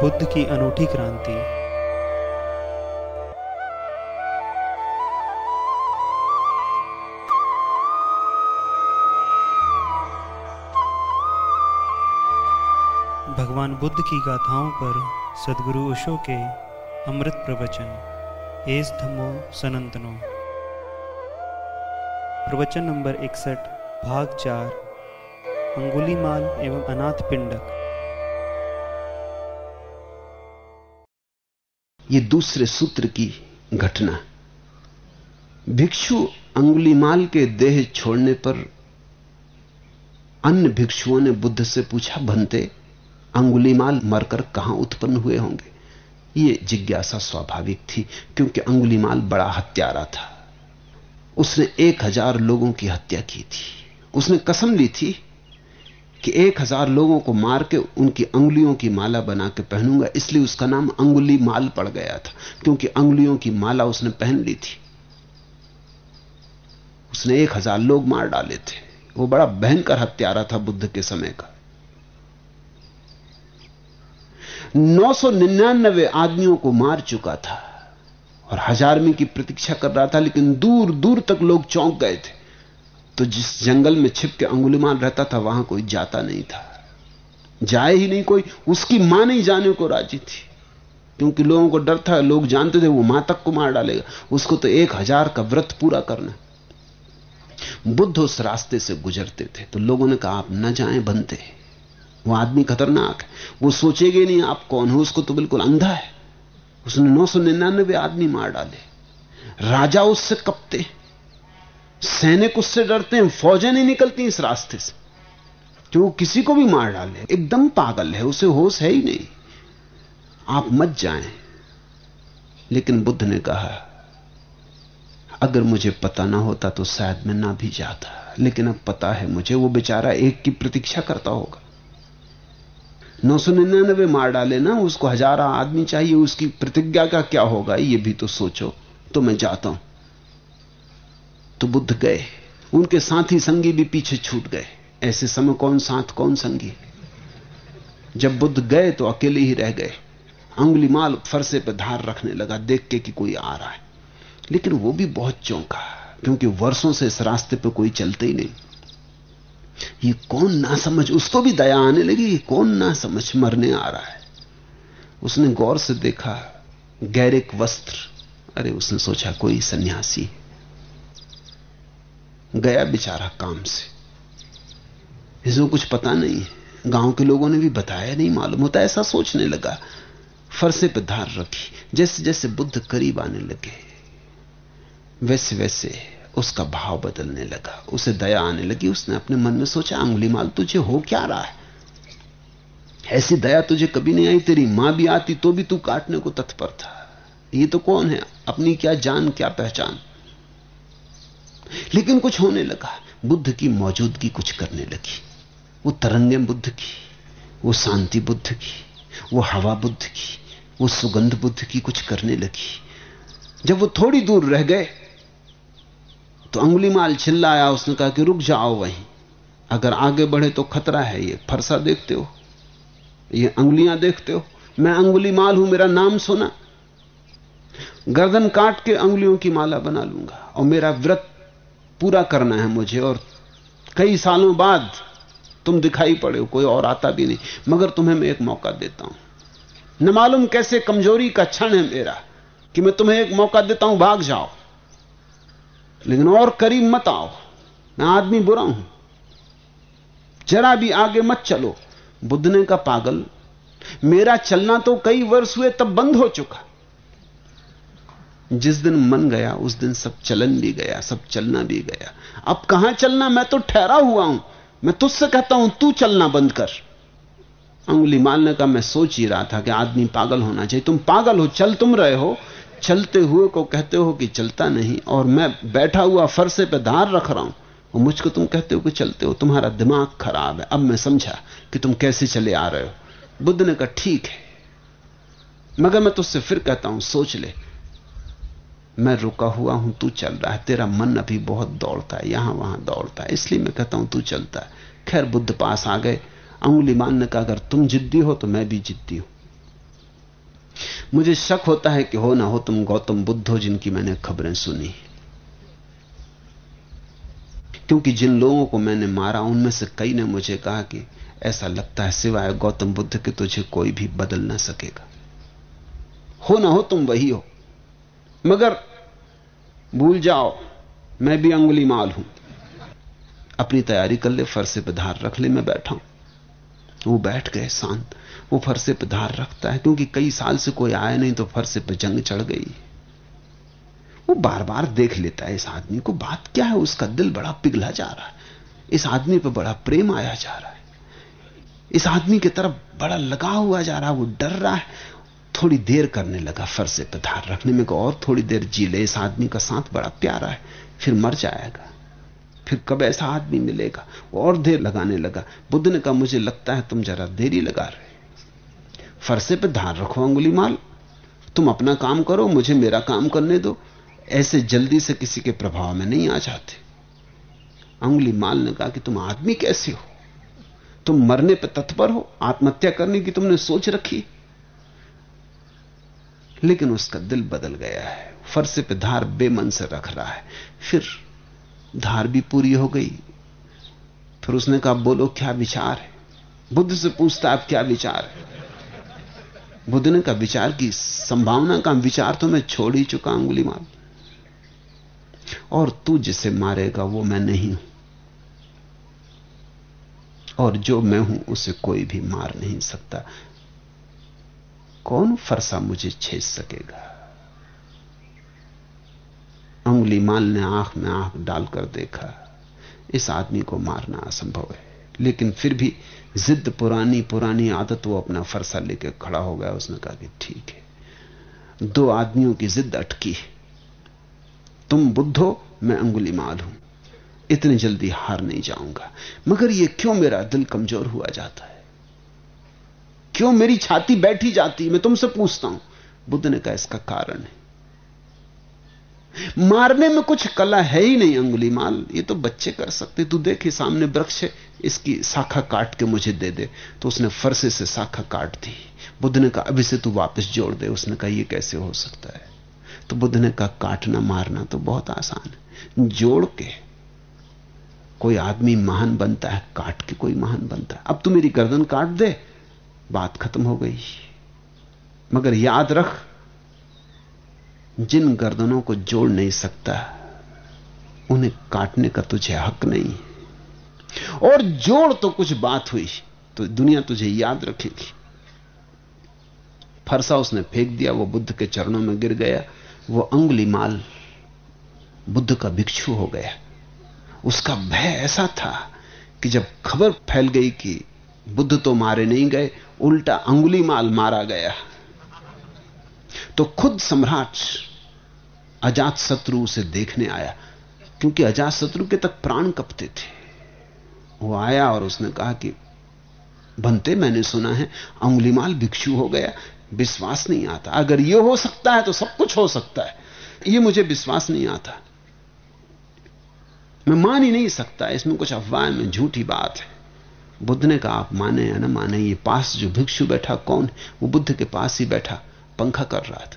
बुद्ध की अनूठी क्रांति। भगवान बुद्ध की गाथाओं पर सदगुरु ओशो के अमृत प्रवचन। एस धमो सनंतनो। प्रवचन नंबर इकसठ, भाग चार अंगुलीमाल एवं अनाथ पिंडक। ये दूसरे सूत्र की घटना भिक्षु अंगुलीमाल के देह छोड़ने पर अन्य भिक्षुओं ने बुद्ध से पूछा, बनते अंगुलीमाल मरकर कहाँ उत्पन्न हुए होंगे? ये जिज्ञासा स्वाभाविक थी, क्योंकि अंगुलीमाल बड़ा हत्यारा था। उसने एक हज़ार लोगों की हत्या की थी। उसने कसम ली थी कि एक हज़ार लोगों को मार के उनकी अंगुलियों की माला बना के पहनूँगा, इसलिए उसका नाम अंगुली माल पड़ गया था, क्योंकि अंगुलियों की माला उसने पहन ली थी। उसने एक हज़ार लोग मार डाले थे। वो बड़ा भयंकर हत्यारा था बुद्ध के समय का। 999 आदमियों को मार चुका था और हजारवीं की प्रतीक्षा कर रहा था, लेकिन दूर दूर तक लोग चौंक गए थे। तो जिस जंगल में छिप के अंगुलिमान रहता था, वहाँ कोई जाता नहीं था। जाए ही नहीं कोई, उसकी माँ नहीं जाने को राज़ी थी। क्योंकि लोगों को डर था, लोग जानते थे वो माँ तक को मार डालेगा। उसको तो एक हज़ार का व्रत पूरा करना। बुद्ध उस रास्ते से गुजरते थे तो लोगों ने कहा, आप न जाएँ, बनते वो आदमी खतरनाक है। वो सोचेगे नहीं, आप कौन हो? उसको तो बिल्कुल अंधा है। उसने नौ सौ निन्यानबे आदमी मार डाले। राजा उससे कपते सैनिक उससे डरते हैं, फौजें नहीं निकलती इस रास्ते से। जो वो किसी को भी मार डाले एकदम पागल है, उसे होश है ही नहीं। आप मत जाएँ। लेकिन बुद्ध ने कहा, अगर मुझे पता ना होता तो शायद मैं ना भी जाता। लेकिन अब पता है मुझे, वो बेचारा एक की प्रतीक्षा करता होगा। नौ सौ निन्यानबे मार डाले ना, उसको हजारा आदमी चाहिए, उसकी प्रतिज्ञा का क्या होगा? ये भी तो सोचो। तो मैं जाता हूँ। तो बुद्ध गए। उनके साथी संगी भी पीछे छूट गए। ऐसे समय कौन साथ, कौन संगी? जब बुद्ध गए तो अकेले ही रह गए। अंगुली माल फरसे पर धार रखने लगा, देख के कि कोई आ रहा है। लेकिन वो भी बहुत चौंका, क्योंकि वर्षों से इस रास्ते पर कोई चलते ही नहीं। ये कौन ना समझ उसको भी दया आने लगी, ये कौन ना समझ मरने आ रहा है। उसने गौर से देखा, गैरिक वस्त्र। अरे उसने सोचा, कोई सन्यासी। गया बेचारा काम से। इसको कुछ पता नहीं है। गाँव के लोगों ने भी बताया नहीं, मालूम होता ऐसा सोचने लगा। फरसे पर धार रखी जैसे जैसे बुद्ध करीब आने लगे वैसे वैसे उसका भाव बदलने लगा, उसे दया आने लगी, उसने अपने मन में सोचा, अंगुली माल, तुझे हो क्या रहा है? ऐसी दया तुझे कभी नहीं आई, तेरी माँ भी आती तो भी तू काटने को तत्पर था। ये तो कौन है? अपनी क्या जान, क्या पहचान? लेकिन कुछ होने लगा। बुद्ध की मौजूदगी कुछ करने लगी। वो तरंगे बुद्ध की, वो शांति बुद्ध की, वो हवा बुद्ध की, वो सुगंध बुद्ध की कुछ करने लगी। जब वो थोड़ी दूर रह गए तो अंगुली माल चिल्लाया, उसने कहा कि रुक जाओ वहीं। अगर आगे बढ़े तो खतरा है, ये फरसा देखते हो, ये अंगुलियाँ देखते हो। मैं अंगुली माल हूँ, मेरा नाम सुना। गर्दन काट के अंगुलियों की माला बना लूँगा और मेरा व्रत पूरा करना है मुझे और कई सालों बाद तुम दिखाई पड़े हो, कोई और आता भी नहीं। मगर तुम्हें मैं एक मौका देता हूँ। न मालूम कैसे कमज़ोरी का क्षण है मेरा कि मैं तुम्हें एक मौका देता हूँ, भाग जाओ। लेकिन और करीब मत आओ। मैं आदमी बुरा हूँ। जरा भी आगे मत चलो। बुद्ध ने का पागल। मेरा चलना तो कई वर्ष हुए, तब बंद हो चुका। जिस दिन मन गया, उस दिन सब चलन भी गया, सब चलना भी गया। अब कहाँ चलना? मैं तो ठहरा हुआ हूँ। मैं तुझसे कहता हूँ, तू चलना बंद कर। अंगुली मालने का मैं सोच ही रहा था कि आदमी पागल होना चाहिए। तुम पागल हो, चल तुम रहे हो। चलते हुए को कहते हो कि चलता नहीं, और मैं बैठा हुआ फरसे पे धार रख रहा हूँ। और मुझको तुम कहते हो कि चलते हो। तुम्हारा दिमाग खराब है। अब मैं समझा कि तुम कैसे चले आ रहे हो। बुद्ध ने कहा, ठीक है। मगर मैं तुझसे फिर कहता हूँ, सोच ले। मैं रुका हुआ हूँ, तू चल रहा है। तेरा मन अभी बहुत दौड़ता है, यहाँ वहाँ दौड़ता है। इसलिए मैं कहता हूँ, तू चलता है। खैर, बुद्ध पास आ गए। अंगुली मान ने कहा, अगर तुम जिद्दी हो तो मैं भी जिद्दी हूँ। मुझे शक होता है कि हो ना हो, तुम गौतम बुद्ध हो, जिनकी मैंने खबरें सुनी क्योंकि जिन लोगों को मैंने मारा, उनमें से कई ने मुझे कहा कि ऐसा लगता है, सिवाय गौतम बुद्ध के तुझे कोई भी बदल ना सकेगा। हो ना हो, तुम वही हो। मगर भूल जाओ, मैं भी अंगुली माल हूँ। अपनी तैयारी कर ले फरसे पे धार रख ले, मैं बैठा हूँ। वो बैठ गए शांत। वो फरसे पे धार रखता है, क्योंकि कई साल से कोई आया नहीं तो फरसे पर जंग चढ़ गई। वो बार बार देख लेता है इस आदमी को, बात क्या है, उसका दिल बड़ा पिघला जा रहा है। इस आदमी पर बड़ा प्रेम आया जा रहा है। इस आदमी की तरफ़ बड़ा लगा हुआ जा रहा है, वो डर रहा है थोड़ी देर करने लगा फरसे पे धार रखने में और थोड़ी देर जी ले, इस आदमी का साथ बड़ा प्यारा है, फिर मर जाएगा। फिर कब ऐसा आदमी मिलेगा? और देर लगाने लगा। बुद्ध ने कहा मुझे लगता है तुम जरा देरी लगा रहे फरसे पे धार रखो अंगुली माल। तुम अपना काम करो, मुझे मेरा काम करने दो। ऐसे जल्दी से किसी के प्रभाव में नहीं आ जाते। अंगुली माल ने कहा कि तुम आदमी कैसे हो? तुम मरने पर तत्पर हो, आत्महत्या करने की तुमने सोच रखी? लेकिन उसका दिल बदल गया है। फरसे पे धार बेमन से रख रहा है। फिर धार भी पूरी हो गई। फिर उसने कहा, बोलो, क्या विचार है? बुद्ध से पूछता, आप क्या विचार है? बुद्ध ने कहा, विचार की संभावना का विचार तो मैं छोड़ ही चुका अंगुली माल और तू जिसे मारेगा, वो मैं नहीं हूँ। और जो मैं हूँ, उसे कोई भी मार नहीं सकता। कौन फरसा मुझे छेद सकेगा? अंगुली माल ने आँख में आँख डालकर देखा, इस आदमी को मारना असंभव है। लेकिन फिर भी जिद पुरानी पुरानी आदत वो अपना फरसा लेकर खड़ा हो गया। उसने कहा कि ठीक है, दो आदमियों की जिद अटकी तुम बुद्ध हो मैं अंगुली माल हूँ इतनी जल्दी हार नहीं जाऊँगा। मगर ये क्यों मेरा दिल कमज़ोर हुआ जाता है? क्यों मेरी छाती बैठी जाती मैं तुमसे पूछता हूँ। बुद्ध ने कहा, इसका कारण है। मारने में कुछ कला है ही नहीं, अंगुली माल। ये तो बच्चे कर सकते। तू देखे सामने वृक्ष है। इसकी शाखा काट के मुझे दे दे। तो उसने फरसे से शाखा काट दी। बुद्ध ने कहा, अभी से तू वापस जोड़ दे। उसने कहा, ये कैसे हो सकता है? तो बुद्ध ने कहा, काटना, मारना तो बहुत आसान है। जोड़ के कोई आदमी महान बनता है, काट के कोई महान बनता है। अब तू मेरी गर्दन काट दे। बात खत्म हो गई। मगर याद रख, जिन गर्दनों को जोड़ नहीं सकता, उन्हें काटने का तुझे हक नहीं। और जोड़ तो कुछ बात हुई तो दुनिया तुझे याद रखेगी। फरसा उसने फेंक दिया, वो बुद्ध के चरणों में गिर गया, वो अंगुली माल बुद्ध का भिक्षु हो गया। उसका भय ऐसा था कि जब खबर फैल गई कि बुद्ध तो मारे नहीं गए उल्टा अंगुली माल मारा गया। तो खुद सम्राट अजात शत्रु उसे देखने आया, क्योंकि अजात शत्रु के तक प्राण कपते थे। वो आया और उसने कहा कि, बनते मैंने सुना है अंगुलीमाल भिक्षु हो गया, विश्वास नहीं आता। अगर ये हो सकता है तो सब कुछ हो सकता है। ये मुझे विश्वास नहीं आता। मैं मान ही नहीं सकता, इसमें कुछ अफवाह में झूठी बात है। बुद्ध ने कहा, आप माने या ना माने, ये पास जो भिक्षु बैठा, कौन? है वो बुद्ध के पास ही बैठा, पंखा कर रहा था।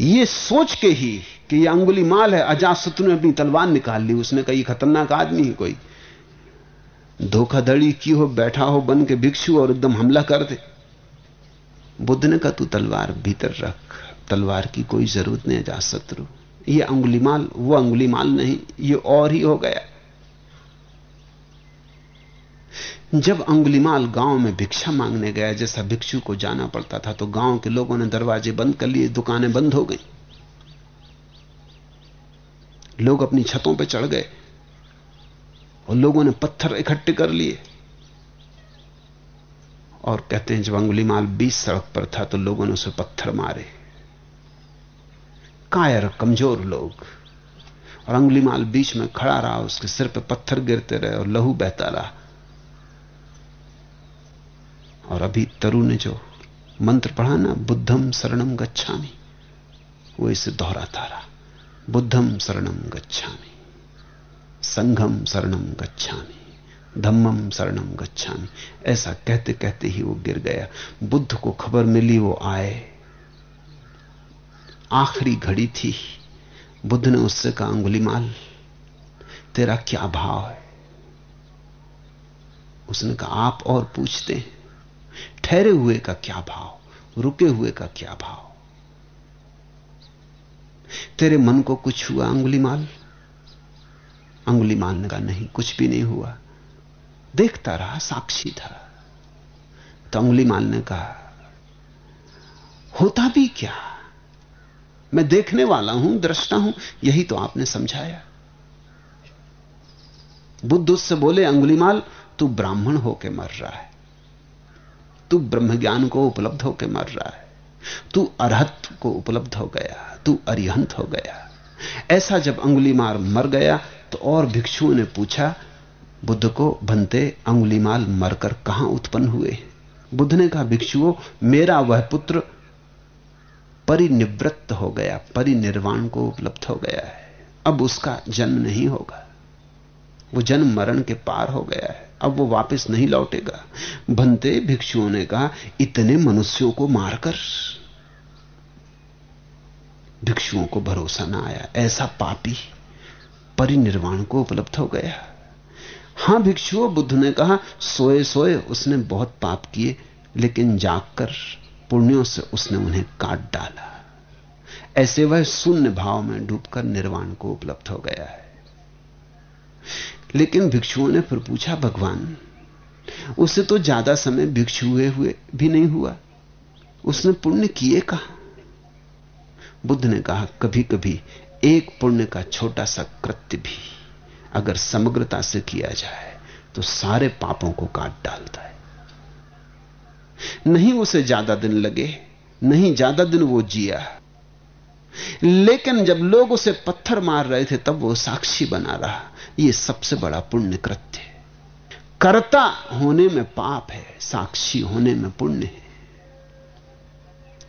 ये सोच के ही कि ये अंगुली माल है अजात शत्रु ने अपनी तलवार निकाल ली, उसने कहा खतरनाक आदमी है कोई। धोखाधड़ी की हो, बैठा हो, बन के भिक्षु और एकदम हमला कर दे। बुद्ध ने कहा, तू तलवार भीतर रख, तलवार की कोई ज़रूरत नहीं अजात शत्रु ये अंगुलीमाल वो अंगुलीमाल नहीं, ये और ही हो गया। जब अंगुलीमाल गाँव में भिक्षा मांगने गया, जैसा भिक्षु को जाना पड़ता था तो गाँव के लोगों ने दरवाजे बंद कर लिए, दुकानें बंद हो गई। लोग अपनी छतों पर चढ़ गए और लोगों ने पत्थर इकट्ठे कर लिए। और कहते हैं, जब अंगुलीमाल बीच सड़क पर था तो लोगों ने उसे पत्थर मारे। कायर, कमज़ोर लोग। और अंगुलीमाल बीच में खड़ा रहा, उसके सिर पे पत्थर गिरते रहे और लहू बहता रहा। और अभी तरु ने जो मंत्र पढ़ा ना, बुद्धम शरणम गच्छामी। वो इसे दोहराता रहा बुद्धम शरणम गच्छामी। संघम शरणम गच्छामी। धम्मम शरणम गच्छामी। ऐसा कहते कहते ही वो गिर गया। बुद्ध को खबर मिली, वो आए। आखिरी घड़ी थी। बुद्ध ने उससे कहा, अंगुली माल, तेरा क्या भाव है? उसने कहा, आप और पूछते हैं। ठहरे हुए का क्या भाव? रुके हुए का क्या भाव? तेरे मन को कुछ हुआ अंगुलीमाल अंगुलीमाल ने कहा नहीं, कुछ भी नहीं हुआ। देखता रहा, साक्षी था। तो अंगुलीमाल ने कहा होता भी क्या? मैं देखने वाला हूँ, दृष्टा हूँ, यही तो आपने समझाया। बुद्ध उससे बोले अंगुलीमाल तू ब्राह्मण होके मर रहा है। तू ब्रह्म ज्ञान को उपलब्ध होकर मर रहा है। तू अरहत को उपलब्ध हो गया, तू अरिहंत हो गया। ऐसा जब अंगुलीमाल मर गया तो और भिक्षुओं ने पूछा, बुद्ध को बनते अंगुलीमाल मरकर कहाँ उत्पन्न हुए बुद्ध ने कहा, भिक्षुओं, मेरा वह पुत्र परिनिवृत्त हो गया, परिनिर्वाण को उपलब्ध हो गया है। अब उसका जन्म नहीं होगा। वो जन्म मरण के पार हो गया है। अब वो वापस नहीं लौटेगा। बनते भिक्षुओं ने कहा, इतने मनुष्यों को मारकर भिक्षुओं को भरोसा ना आया। ऐसा पापी परिनिर्वाण को उपलब्ध हो गया। हाँ भिक्षुओं बुद्ध ने कहा, सोए सोए, उसने बहुत पाप किए, लेकिन जागकर पुण्यों से उसने उन्हें काट डाला। ऐसे वह शून्य भाव में डूबकर निर्वाण को उपलब्ध हो गया है। लेकिन भिक्षुओं ने फिर पूछा, भगवान उसे तो ज़्यादा समय भिक्षु हुए हुए भी नहीं हुआ। उसने पुण्य किए कहा? बुद्ध ने कहा कभी कभी एक पुण्य का छोटा सा कृत्य भी अगर समग्रता से किया जाए तो सारे पापों को काट डालता है। नहीं उसे ज़्यादा दिन लगे, नहीं ज़्यादा दिन वो जिया। लेकिन जब लोग उसे पत्थर मार रहे थे, तब वो साक्षी बना रहा। यह सबसे बड़ा पुण्य कृत्य है। कर्ता होने में पाप है, साक्षी होने में पुण्य है।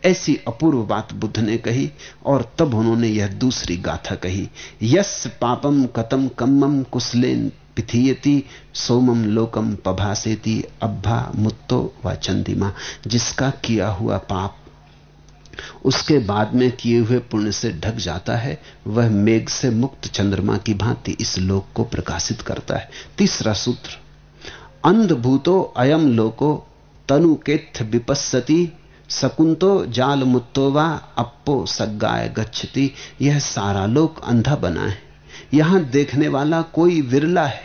ऐसी अपूर्व बात बुद्ध ने कही और तब उन्होंने यह दूसरी गाथा कही। यस पापम कतम कम्मम कुशलेन पिथीयति, सोमम लोकम पभासेती, अब्भा मुत्तो व चंदिमा। जिसका किया हुआ पाप उसके बाद में किए हुए पुण्य से ढक जाता है, वह मेघ से मुक्त चंद्रमा की भांति इस लोक को प्रकाशित करता है। तीसरा सूत्र, अंधभूतो अयम लोको तनु केथ विपस्सती सकुंतो जाल मुत्तोवा अपो सग्गाय गच्छति। यह सारा लोक अंधा बना है। यहाँ देखने वाला कोई विरला है।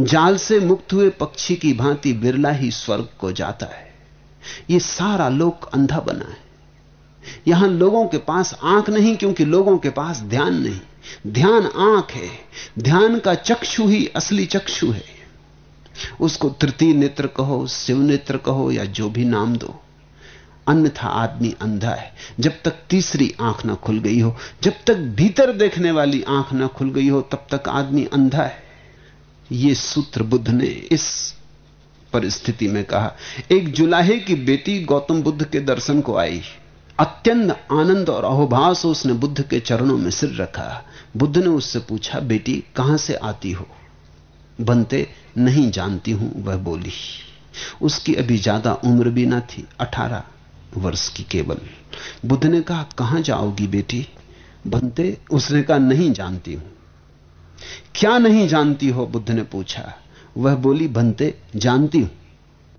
जाल से मुक्त हुए पक्षी की भांति विरला ही स्वर्ग को जाता है। यह सारा लोक अंधा बना है। यहाँ लोगों के पास आँख नहीं, क्योंकि लोगों के पास ध्यान नहीं। ध्यान आँख है। ध्यान का चक्षु ही असली चक्षु है। उसको तृतीय नेत्र कहो, शिव नेत्र कहो, या जो भी नाम दो। अन्यथा आदमी अंधा है। जब तक तीसरी आँख ना खुल गई हो, जब तक भीतर देखने वाली आँख ना खुल गई हो, तब तक आदमी अंधा है। यह सूत्र बुद्ध ने इस परिस्थिति में कहा, एक जुलाहे की बेटी गौतम बुद्ध के दर्शन को आई। अत्यंत आनंद और अहोभाव से उसने बुद्ध के चरणों में सिर रखा। बुद्ध ने उससे पूछा, बेटी, कहाँ से आती हो? बनते नहीं जानती हूँ, वह बोली। उसकी अभी ज़्यादा उम्र भी ना थी, अठारह वर्ष की केवल। बुद्ध ने कहा, कहाँ जाओगी बेटी? बनते, उसने कहा, नहीं जानती हूँ। क्या नहीं जानती हो? बुद्ध ने पूछा। वह बोली, बनते जानती हूँ।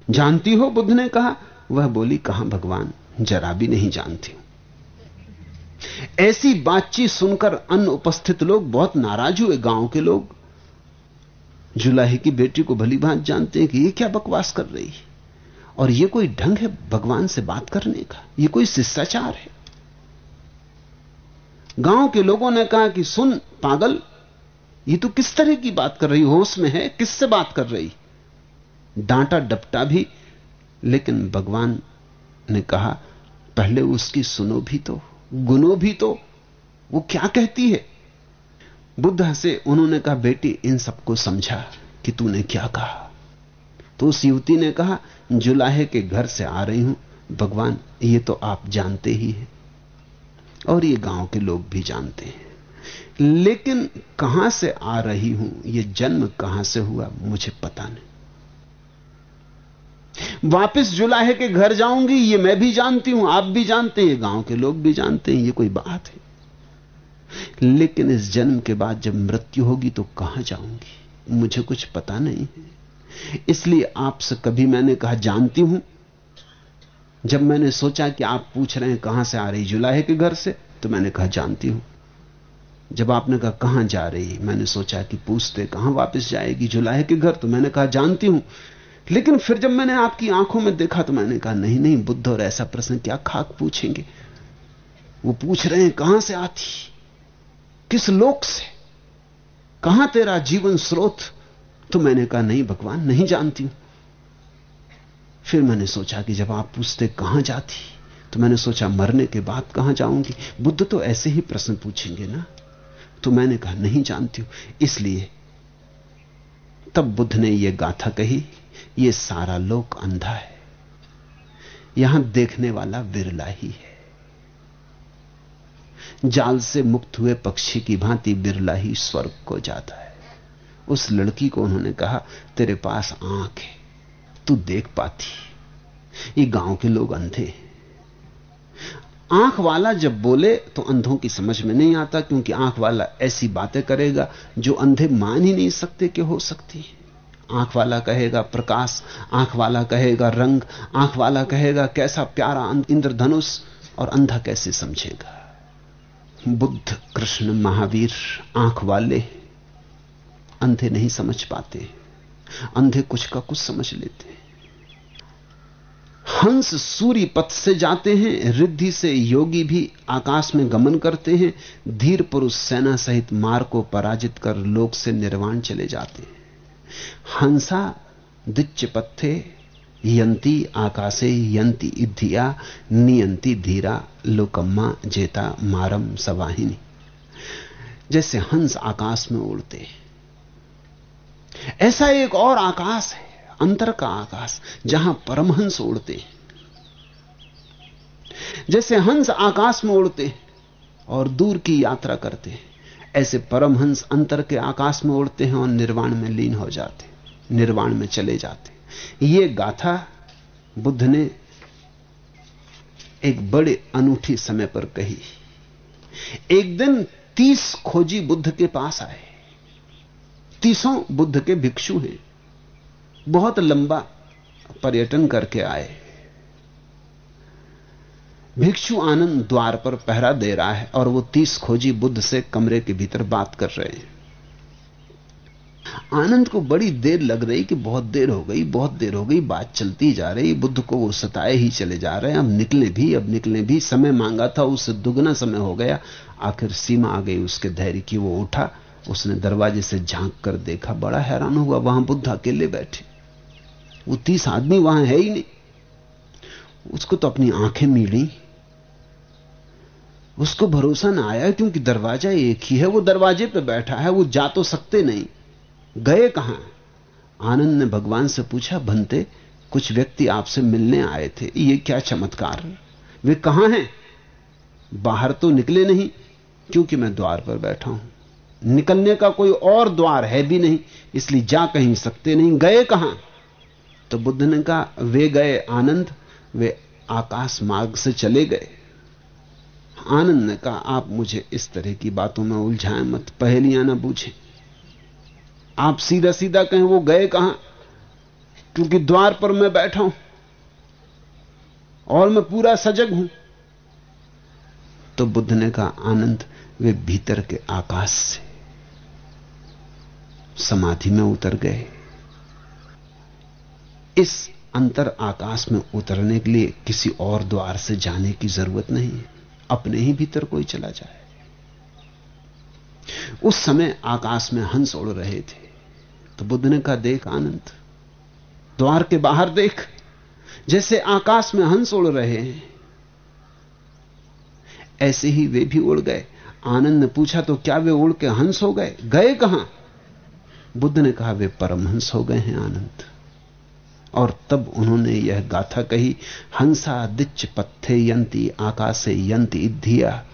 जानती हो? बुद्ध ने कहा। वह बोली, कहाँ भगवान? जरा भी नहीं जानती। ऐसी बातचीत सुनकर अन्य उपस्थित लोग, बहुत नाराज़ हुए गाँव के लोग, जुलाही की बेटी को भली बात जानते हैं कि ये क्या बकवास कर रही है? और ये कोई ढंग है भगवान से बात करने का? ये कोई शिष्टाचार है? गाँव के लोगों ने कहा कि सुन पागल, ये तो किस तरह की बात कर रही होश में है? किससे बात कर रही? डांटा डपटा भी, लेकिन भगवान ने कहा पहले उसकी सुनो भी तो गुनो भी तो। वो क्या कहती है? बुद्ध से उन्होंने कहा, बेटी, इन सबको समझा कि तूने क्या कहा। तो उस युवती ने कहा, जुलाहे के घर से आ रही हूँ। भगवान, ये तो आप जानते ही हैं। और ये गाँव के लोग भी जानते हैं। लेकिन कहाँ से आ रही हूँ? यह जन्म कहाँ से हुआ? मुझे पता नहीं। वापस जुलाहे के घर जाऊँगी, ये मैं भी जानती हूँ, आप भी जानते हैं गाँव के लोग भी जानते हैं, ये कोई बात है। लेकिन इस जन्म के बाद जब मृत्यु होगी तो कहाँ जाऊँगी? मुझे कुछ पता नहीं है। इसलिए आपसे कभी मैंने कहा, जानती हूँ। जब मैंने सोचा कि आप पूछ रहे हैं कहाँ से आ रही जुलाहे के घर से तो मैंने कहा, जानती हूँ। जब आपने कहा, कहाँ जा रही, मैंने सोचा कि पूछते कहाँ वापस जाएगी जुलाहे के घर तो मैंने कहा, जानती हूँ। लेकिन फिर जब मैंने आपकी आँखों में देखा तो मैंने कहा, नहीं नहीं, बुद्ध और ऐसा प्रश्न क्या खाक पूछेंगे? वो पूछ रहे हैं, कहाँ से आती? किस लोक से? कहाँ तेरा जीवन स्रोत? तो मैंने कहा, नहीं, भगवान, नहीं जानती हूँ। फिर मैंने सोचा कि जब आप पूछते, कहाँ जाती? तो मैंने सोचा, मरने के बाद कहाँ जाऊँगी? बुद्ध तो ऐसे ही प्रश्न पूछेंगे ना? तो मैंने कहा, नहीं जानती हूँ, इसलिए तब बुद्ध ने यह गाथा कही यह सारा लोक अंधा है। यहाँ देखने वाला बिरला ही है। जाल से मुक्त हुए पक्षी की भांति बिरला ही स्वर्ग को जाता है। उस लड़की को उन्होंने कहा, तेरे पास आँख है, तू देख पाती। ये गाँव के लोग अंधे आँख वाला जब बोले तो अंधों की समझ में नहीं आता, क्योंकि आँख वाला ऐसी बातें करेगा जो अंधे मान ही नहीं सकते कि हो सकती है। आँख वाला कहेगा प्रकाश, आँख वाला कहेगा रंग, आँख वाला कहेगा कैसा प्यारा इंद्रधनुष, और अंधा कैसे समझेगा? बुद्ध, कृष्ण, महावीर आँख वाले अंधे नहीं समझ पाते। अंधे कुछ का कुछ समझ लेते हंस सूर्य पथ से जाते हैं, रिद्धि से योगी भी आकाश में गमन करते हैं, धीर पुरुष सेना सहित मार को पराजित कर लोक से निर्वाण चले जाते हैं। हंसा, दिच्च पत्थे, यंती, आकाशे, यंती इधिया नियंती धीरा, लोकम्मा, जेता, मारम, सवाहिनी। जैसे हंस आकाश में उड़ते हैं। ऐसा एक और आकाश है। अंतर का आकाश, जहाँ परमहंस उड़ते हैं। जैसे हंस आकाश में उड़ते और दूर की यात्रा करते हैं, ऐसे परमहंस अंतर के आकाश में उड़ते हैं और निर्वाण में लीन हो जाते निर्वाण में चले जाते ये गाथा बुद्ध ने एक बड़े अनूठी समय पर कही। एक दिन तीस खोजी बुद्ध के पास आए। तीसों बुद्ध के भिक्षु हैं। बहुत लंबा पर्यटन करके आए। भिक्षु आनंद द्वार पर पहरा दे रहा है और वो तीस खोजी बुद्ध से कमरे के भीतर बात कर रहे हैं। आनंद को बड़ी देर लग रही कि बहुत देर हो गई, बहुत देर हो गई, बात चलती जा रही, बुद्ध को वो सताए ही चले जा रहे हैं। अब निकले भी, अब निकले भी, समय मांगा था उससे दुगना समय हो गया। आखिर सीमा आ गई उसके धैर्य की, वो उठा, उसने दरवाजे से झाँक कर देखा, बड़ा हैरान हुआ, वहाँ बुद्ध अकेले बैठे। वो तीस आदमी वहाँ है ही नहीं। उसको तो अपनी आँखें मिली। उसको भरोसा ना आया क्योंकि दरवाज़ा एक ही है। वो दरवाजे पे बैठा है, वो जा तो सकते नहीं। गए कहाँ? आनंद ने भगवान से पूछा बनते कुछ व्यक्ति आपसे मिलने आए थे। ये क्या चमत्कार वे कहाँ हैं? बाहर तो निकले नहीं, क्योंकि मैं द्वार पर बैठा हूँ। निकलने का कोई और द्वार है भी नहीं, इसलिए जा कहीं सकते नहीं। गए कहाँ? तो बुद्ध ने कहा, वे गए आनंद, वे आकाश मार्ग से चले गए। आनंद ने कहा, आप मुझे इस तरह की बातों में उलझाएँ मत, पहलियाँ ना बूझें आप सीधा सीधा कहें, वो गए कहाँ? क्योंकि द्वार पर मैं बैठा हूँ और मैं पूरा सजग हूँ। तो बुद्ध ने कहा, आनंद, वे भीतर के आकाश से समाधि में उतर गए। इस अंतर आकाश में उतरने के लिए किसी और द्वार से जाने की ज़रूरत नहीं है। अपने ही भीतर कोई चला जाए। उस समय आकाश में हंस उड़ रहे थे। तो बुद्ध ने कहा, देख आनंद, द्वार के बाहर देख, जैसे आकाश में हंस उड़ रहे हैं, ऐसे ही वे भी उड़ गए। आनंद ने पूछा तो क्या वे उड़ के हंस हो गए? गए कहाँ? बुद्ध ने कहा, वे परमहंस हो गए हैं, आनंद। और तब उन्होंने यह गाथा कही, हंसा दिच पत्थे यंती, आकाशे यंती धिया।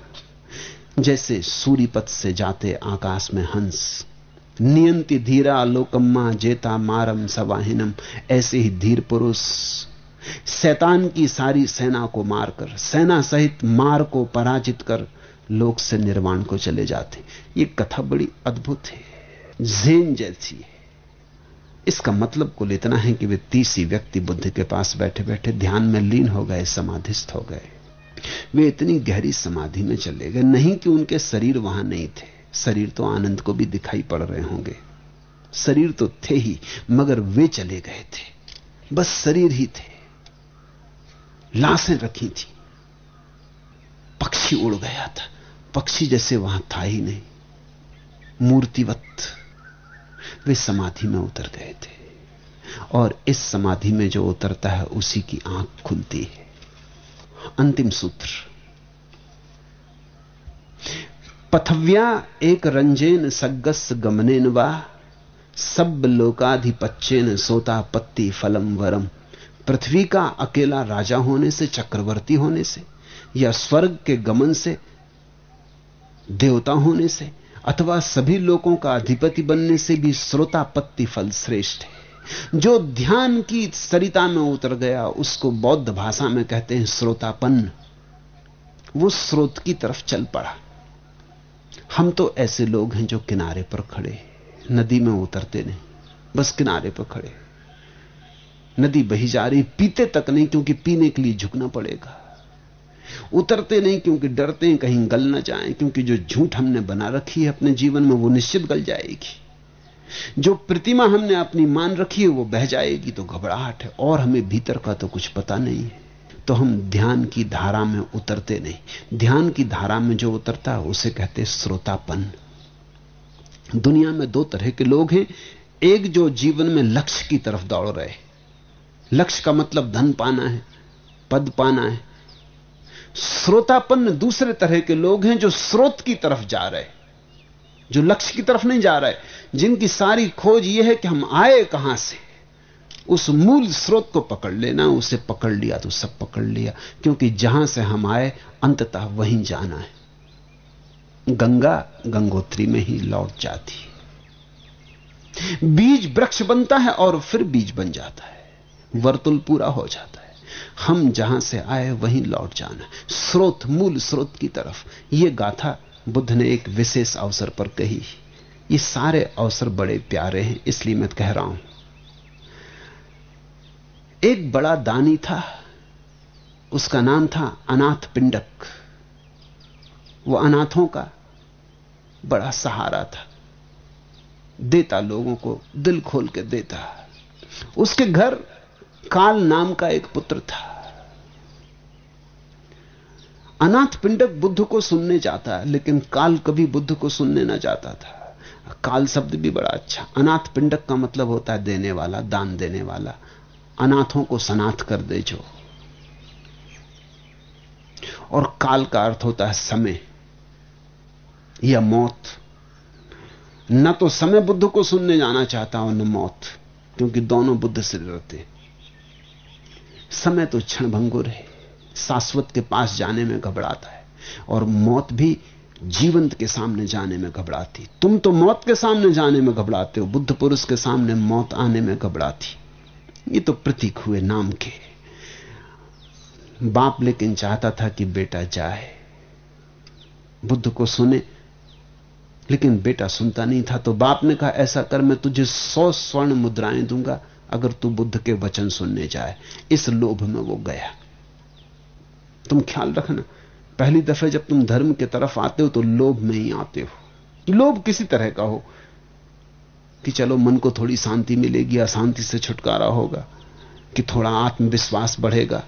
जैसे सूर्यपथ से जाते आकाश में हंस। नियंति धीरा लोकम्मा जेता मारम सवाहिनम, ऐसे ही धीर पुरुष। शैतान की सारी सेना को मारकर, सेना सहित मार को पराजित कर लोक से निर्वाण को चले जाते। ये कथा बड़ी अद्भुत है, जेन जैसी है। इसका मतलब कुल इतना है कि वे तीसरी व्यक्ति बुद्ध के पास बैठे बैठे ध्यान में लीन हो गए, समाधिस्थ हो गए। वे इतनी गहरी समाधि में चले गए। नहीं कि उनके शरीर वहाँ नहीं थे। शरीर तो आनंद को भी दिखाई पड़ रहे होंगे। शरीर तो थे ही, मगर वे चले गए थे। बस शरीर ही थे। लाशें रखी थी। पक्षी उड़ गया था। पक्षी जैसे वहाँ था ही नहीं। मूर्तिवत वे समाधि में उतर गए थे। और इस समाधि में जो उतरता है, उसी की आँख खुलती है। अंतिम सूत्र। पथव्या एक रंजेन सगस गमनेन वा, सब लोकाधिपच्चेन सोता पत्ती फलम वरम। पृथ्वी का अकेला राजा होने से, चक्रवर्ती होने से, या स्वर्ग के गमन से, देवता होने से अथवा सभी लोगों का अधिपति बनने से भी श्रोतापत्ति फल श्रेष्ठ है। जो ध्यान की सरिता में उतर गया, उसको बौद्ध भाषा में कहते हैं श्रोतापन्न वो स्रोत की तरफ़ चल पड़ा। हम तो ऐसे लोग हैं जो किनारे पर खड़े नदी में उतरते नहीं, बस किनारे पर खड़े नदी बही जा रही, पीते तक नहीं, क्योंकि पीने के लिए झुकना पड़ेगा। उतरते नहीं क्योंकि डरते हैं, कहीं गल ना जाएँ, क्योंकि जो झूठ हमने बना रखी है अपने जीवन में, वो निश्चित गल जाएगी। जो प्रतिमा हमने अपनी मान रखी है, वो बह जाएगी तो घबराहट है। और हमें भीतर का तो कुछ पता नहीं है। तो हम ध्यान की धारा में उतरते नहीं। ध्यान की धारा में जो उतरता है, उसे कहते श्रोतापन। दुनिया में दो तरह के लोग हैं। एक जो जीवन में लक्ष्य की तरफ़ दौड़ रहे लक्ष्य का मतलब धन पाना है, पद पाना है श्रोतापन्न दूसरे तरह के लोग हैं जो स्रोत की तरफ़ जा रहे जो लक्ष्य की तरफ़ नहीं जा रहे जिनकी सारी खोज यह है कि हम आए कहाँ से? उस मूल स्रोत को पकड़ लेना, उसे पकड़ लिया तो सब पकड़ लिया, क्योंकि जहाँ से हम आए, अंततः वहीं जाना है। गंगा गंगोत्री में ही लौट जाती है। बीज वृक्ष बनता है और फिर बीज बन जाता है। वर्तुल पूरा हो जाता है। हम जहाँ से आए वहीं लौट जाना। स्रोत, मूल स्रोत की तरफ़। यह गाथा बुद्ध ने एक विशेष अवसर पर कही। ये सारे अवसर बड़े प्यारे हैं, इसलिए मैं कह रहा हूँ। एक बड़ा दानी था। उसका नाम था अनाथ पिंडक। वो अनाथों का बड़ा सहारा था। देता लोगों को, दिल खोल के देता। उसके घर काल नाम का एक पुत्र था। अनाथ पिंडक बुद्ध को सुनने जाता है, लेकिन काल कभी बुद्ध को सुनने ना जाता था। काल शब्द भी बड़ा अच्छा। अनाथ पिंडक का मतलब होता है देने वाला, दान देने वाला। अनाथों को सनाथ कर दे जो। और काल का अर्थ होता है समय या मौत। न तो समय बुद्ध को सुनने जाना चाहता और न मौत, क्योंकि दोनों बुद्ध से डरते। समय तो क्षण भंगुर है। शाश्वत के पास जाने में घबराता है और मौत भी जीवंत के सामने जाने में घबराती। तुम तो मौत के सामने जाने में घबराते हो, बुद्ध पुरुष के सामने मौत आने में घबराती। ये तो प्रतीक हुए नाम के। बाप लेकिन चाहता था कि बेटा जाए। बुद्ध को सुने, लेकिन बेटा सुनता नहीं था तो बाप ने कहा, ऐसा कर, मैं तुझे सौ स्वर्ण मुद्राएँ दूँगा अगर तू बुद्ध के वचन सुनने जाए, इस लोभ में वो गया। तुम ख्याल रखना, पहली दफे जब तुम धर्म की तरफ़ आते हो तो लोभ में ही आते हो। लोभ किसी तरह का हो, कि चलो मन को थोड़ी शांति मिलेगी अशांति से छुटकारा होगा, कि थोड़ा आत्मविश्वास बढ़ेगा,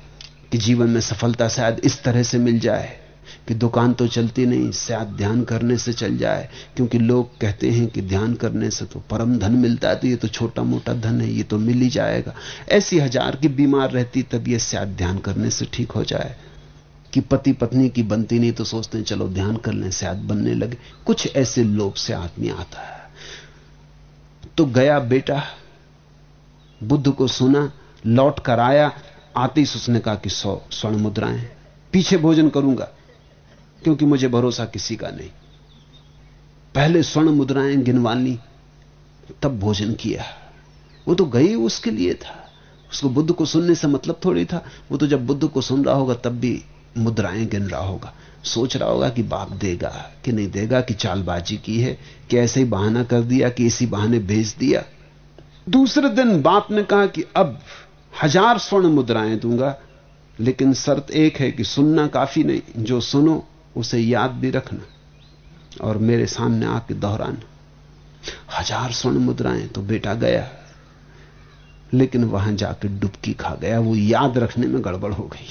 कि जीवन में सफलता शायद इस तरह से मिल जाए। कि दुकान तो चलती नहीं शायद ध्यान करने से चल जाए। क्योंकि लोग कहते हैं कि ध्यान करने से तो परम धन मिलता है तो ये तो छोटा मोटा धन है, ये तो मिल ही जाएगा। ऐसी हज़ार की बीमार रहती, तब ये शायद ध्यान करने से ठीक हो जाए। कि पति पत्नी की बनती नहीं तो सोचते चलो ध्यान कर लें शायद बनने लगे। कुछ ऐसे लोभ से आदमी आता है। तो गया बेटा, बुद्ध को सुना, लौट कर आया, आते ही उसने कहा कि सौ स्वर्ण मुद्राएँ पीछे भोजन करूँगा। क्योंकि मुझे भरोसा किसी का नहीं। पहले स्वर्ण मुद्राएँ गिनवानी, तब भोजन किया। वो तो गई उसके लिए था। उसको बुद्ध को सुनने से मतलब थोड़ी था। वो तो जब बुद्ध को सुन रहा होगा, तब भी मुद्राएँ गिन रहा होगा। सोच रहा होगा कि बाप देगा कि नहीं देगा, कि चालबाजी की है, कि ऐसे ही बहाना कर दिया, कि इसी बहाने भेज दिया। दूसरे दिन बाप ने कहा कि अब हज़ार स्वर्ण मुद्राएँ दूँगा, लेकिन शर्त एक है कि सुनना काफ़ी नहीं, जो सुनो उसे याद भी रखना और मेरे सामने आके दोहराना। हज़ार स्वर्ण मुद्राएँ तो बेटा गया लेकिन वहाँ जाकर डुबकी खा गया। वो याद रखने में गड़बड़ हो गई।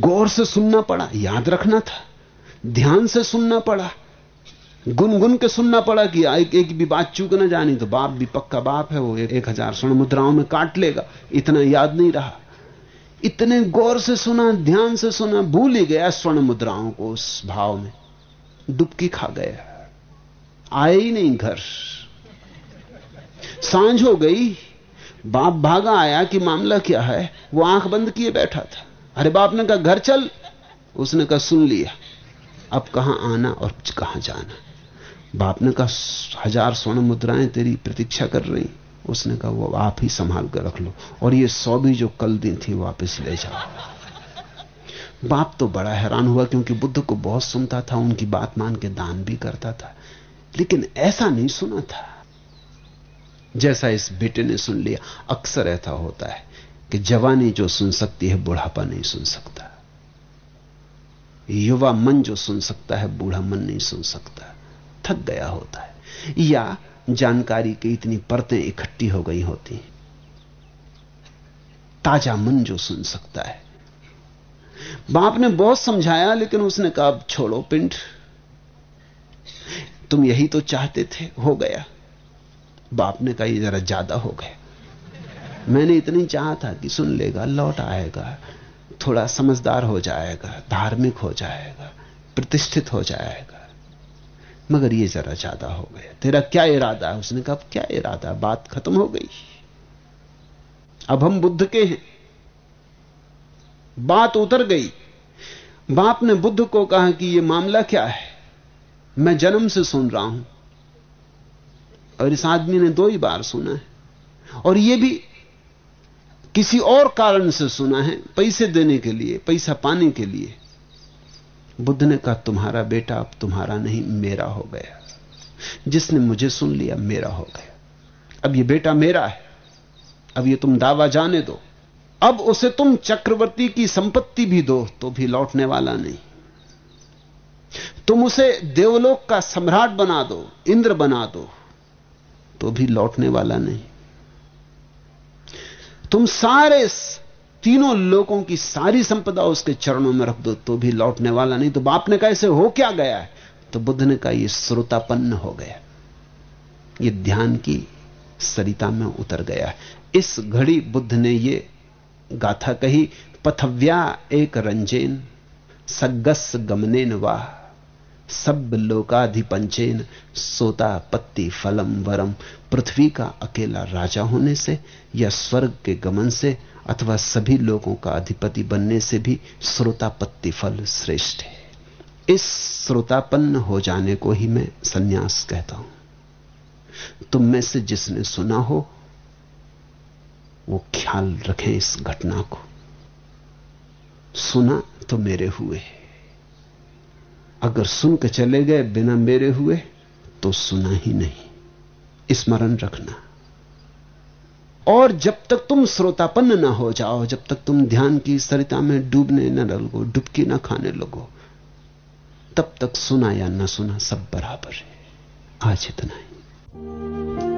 गौर से सुनना पड़ा याद रखना था। ध्यान से सुनना पड़ा गुनगुन के सुनना पड़ा कि एक, एक भी बात चूक ना जानी तो बाप भी पक्का बाप है वो एक हज़ार स्वर्ण मुद्राओं में काट लेगा। इतना याद नहीं रहा। इतने गौर से सुना, ध्यान से सुना, भूल ही गया स्वर्ण मुद्राओं को उस भाव में। डुबकी खा गया। आए ही नहीं घर। साँझ हो गई, बाप भागा आया कि मामला क्या है? वो आँख बंद किए बैठा था। अरे बाप ने कहा, घर चल। उसने कहा, सुन लिया। अब कहाँ आना और कहाँ जाना? बाप ने कहा, हज़ार स्वर्ण मुद्राएँ तेरी प्रतीक्षा कर रही उसने कहा, वो आप ही संभाल कर रख लो। और ये सौ भी जो कल दी थी, वापस ले जाओ। बाप तो बड़ा हैरान हुआ, क्योंकि बुद्ध को बहुत सुनता था, उनकी बात मान के दान भी करता था। लेकिन ऐसा नहीं सुना था। जैसा इस बेटे ने सुन लिया, अक्सर ऐसा होता है कि जवानी जो सुन सकती है, बुढ़ापा नहीं सुन सकता। युवा मन जो सुन सकता है, बूढ़ा मन नहीं सुन सकता। थक गया होता है। या जानकारी की इतनी परतें इकट्ठी हो गई होती हैं। ताज़ा मन जो सुन सकता है। बाप ने बहुत समझाया, लेकिन उसने कहा छोड़ो पिंड। तुम यही तो चाहते थे, हो गया। बाप ने कहा, ये जरा ज़्यादा हो गया। मैंने इतनी चाहा था कि सुन लेगा, लौट आएगा। थोड़ा समझदार हो जाएगा, धार्मिक हो जाएगा, प्रतिष्ठित हो जाएगा। मगर ये जरा ज़्यादा हो गया। तेरा क्या इरादा है? उसने कहा क्या इरादा बात खत्म हो गई। अब हम बुद्ध के हैं। बात उतर गई। बाप ने बुद्ध को कहा कि यह मामला क्या है? मैं जन्म से सुन रहा हूँ। और इस आदमी ने दो ही बार सुना है। और यह भी किसी और कारण से सुना है, पैसे देने के लिए, पैसा पाने के लिए। बुद्ध ने कहा, तुम्हारा बेटा अब तुम्हारा नहीं, मेरा हो गया। जिसने मुझे सुन लिया, मेरा हो गया। अब ये बेटा मेरा है। अब ये तुम दावा जाने दो। अब उसे तुम चक्रवर्ती की संपत्ति भी दो तो भी लौटने वाला नहीं। तुम उसे देवलोक का सम्राट बना दो, इंद्र बना दो तो भी लौटने वाला नहीं। तुम सारे तीनों लोगों की सारी संपदा उसके चरणों में रख दो तो भी लौटने वाला नहीं। तो बाप ने कहा, इसे हो क्या गया है? तो बुद्ध ने कहा यह श्रोतापन्न हो गया यह ध्यान की सरिता में उतर गया है। इस घड़ी बुद्ध ने यह गाथा कही, पथव्या एक रंजेन सगस गमनेन वाह। सब लोकाधिपंचेन सोता पत्ती फलम वरम। पृथ्वी का अकेला राजा होने से या स्वर्ग के गमन से अथवा सभी लोगों का अधिपति बनने से भी श्रोतापत्ति फल श्रेष्ठ है। इस श्रोतापन्न हो जाने को ही मैं सन्यास कहता हूँ। तुम में से जिसने सुना हो, वो ख्याल रखें इस घटना को। सुना तो मेरे हुए। है अगर सुन के चले गए बिना मेरे हुए तो सुना ही नहीं। स्मरण रखना। और जब तक तुम श्रोतापन्न ना हो जाओ, जब तक तुम ध्यान की सरिता में डूबने न लगो, डुबकी ना खाने लगो, तब तक सुना या ना सुना सब बराबर है। आज इतना ही।